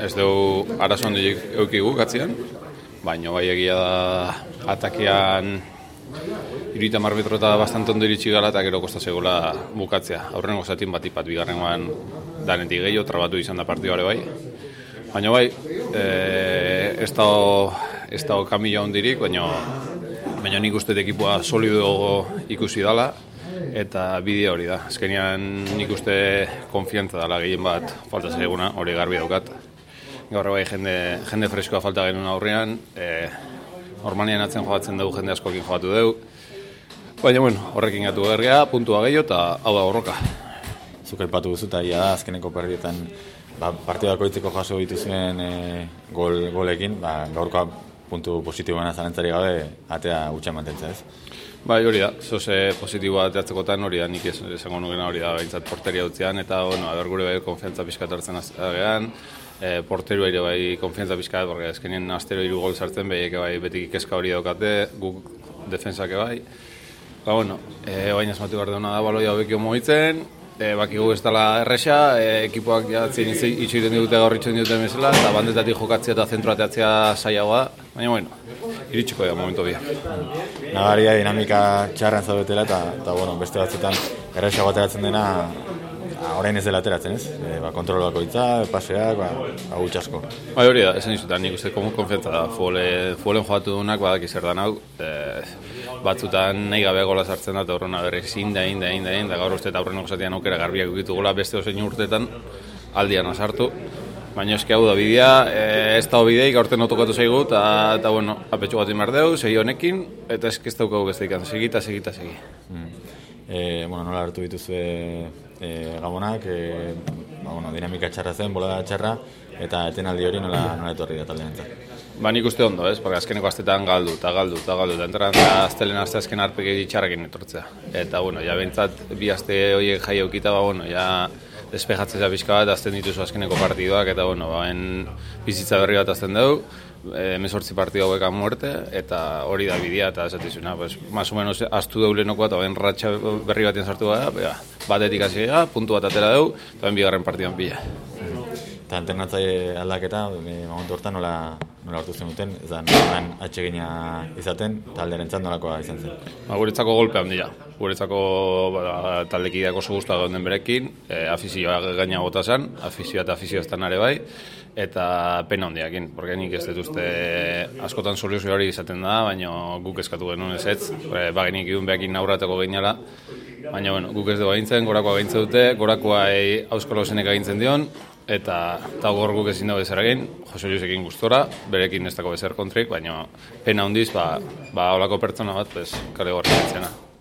ez dugu arazo handik eukigu gatzean, baina bai egia da atakean irita marmetro eta bastante ondo iritsi gala eta gero kosta segula bukatzea. Aurren gozatin bat ipat bigarren guan danetik gehiago, trabatu izan da partio bai. Baina bai, e, ez da ez da kamila ondirik, baina baina nik uste ekipua solido ikusi dala eta bideo hori da. Azkenean nik uste konfiantza dala gehien bat falta zaiguna, hori garbi daukat. Gaur bai jende, jende freskoa falta genuen aurrean, e, normalian atzen joatzen dugu jende askokin joatu dugu. Baina, bueno, horrekin gatu gergea, puntua gehiago eta hau da horroka. Zuka ipatu duzu eta da, azkeneko perdietan ba, partidako itzeko jaso dituzuen e, gol, golekin, ba, gaurkoa puntu positiboan zalentzari gabe atea utxe mantentza ez? Bai, hori da, zoze positiboa ateatzekotan hori da, nik esango nukena hori da, behintzat porteria utzean, eta, bueno, aber gure bai konfiantza pizkat hartzen agean, e, porteru ere bai konfiantza pizkat, porque ezkenien astero hiru gol sartzen, behiek bai betik ikeska hori daukate, guk defensake bai. Ba, bueno, e, baina esmatu behar da baloia hobekio moitzen, e, bakigu ez dela erresa, e, ekipoak jatzen itxoiten dute gaur itxoiten dute mesela, eta bandetatik jokatzea eta zentroateatzea saiagoa, baina bueno, iritsiko da momentu bia. Nagaria dinamika txarran zaudetela eta, eta bueno, beste batzutan erresa bateratzen dena orain ez dela ateratzen, ez? E, ba, kontrol bako itza, paseak, ba, agutx asko. Bai hori da, esan izutan, nik uste komu konfientza da, fuole, fuolen joatu dunak, badak izer da hau, e, batzutan nahi gabe gola sartzen da, eta horrena berre, zinda, inda, inda, inda, gaur uste eta horren oksatean aukera garbiak ukitu gola beste osein urtetan, aldian azartu, Baina eski hau da bidea, e, ez da bideik aurten otokatu zaigu, eta, eta bueno, apetxu bat imar deu, segi honekin, eta eski ez daukagu gezteikan, segita, segita, segi. Mm. E, bueno, nola hartu dituzu e, gabonak, e, ba, bueno, dinamika txarra zen, bola txarra, eta etenaldi hori nola, nola etorri da talde Ba, nik uste ondo, ez? Porque azkeneko astetan galdu, eta galdu, eta galdu, eta entran da aztelen azte azken arpegi txarrakin etortzea. Eta, bueno, ja bentsat, bi aste horiek jai aukita, ba, bueno, ja despejatzea pixka bat, azten dituzu azkeneko partiduak, eta, bueno, ba, en bizitza berri bat azten dugu, e, mesortzi partidu hauek muerte, eta hori da bidea, eta esatizuna, pues, más o menos, astu deule nokoa, eta ben ratxa berri batien sartu gara, bera, batetik hasi gara, puntu bat atera dugu, eta ben bigarren partiduan bila. Eta anternatzaile aldaketa, momentu hortan nola, nola hartu zen duten, ez da, nolan atxegina izaten, talderen nolakoa izan zen. Ba, guretzako golpe handia. Guretzako ba, taldekideak oso guztua gauden berekin, e, afizioa gaina gota zen, afizioa eta afizioa ere bai, eta pena hondiakin, porque nik ez dituzte askotan soluzio hori izaten da, baina guk eskatu genuen ez ez, baginik idun behakin aurrateko geinala, baina bueno, guk ez dugu agintzen, gorakoa gaintze dute, gorakoa auskalo zenek agintzen dion, eta eta gor guk ezin dago ezer egin, Jose Luisekin gustora, berekin ez dago ezer kontrik, baina pena hondiz, ba, ba olako pertsona bat, pues, kale gorri